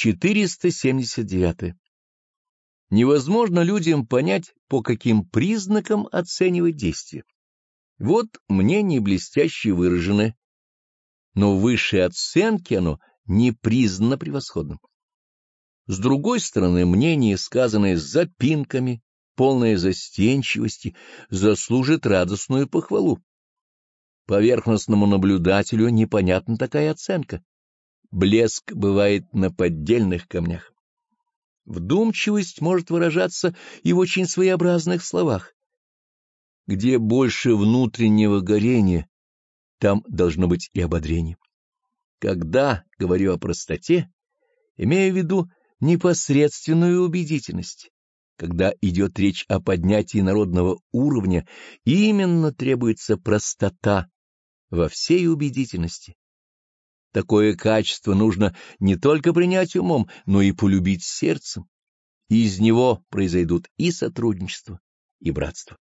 479. Невозможно людям понять, по каким признакам оценивать действие. Вот мнение блестяще выражено, но в высшей оценке оно не признано превосходным. С другой стороны, мнение, сказанное с запинками, полное застенчивости, заслужит радостную похвалу. Поверхностному наблюдателю непонятна такая оценка. Блеск бывает на поддельных камнях. Вдумчивость может выражаться и в очень своеобразных словах. Где больше внутреннего горения, там должно быть и ободрение. Когда говорю о простоте, имею в виду непосредственную убедительность. Когда идет речь о поднятии народного уровня, именно требуется простота во всей убедительности. Такое качество нужно не только принять умом, но и полюбить сердцем. Из него произойдут и сотрудничество, и братство.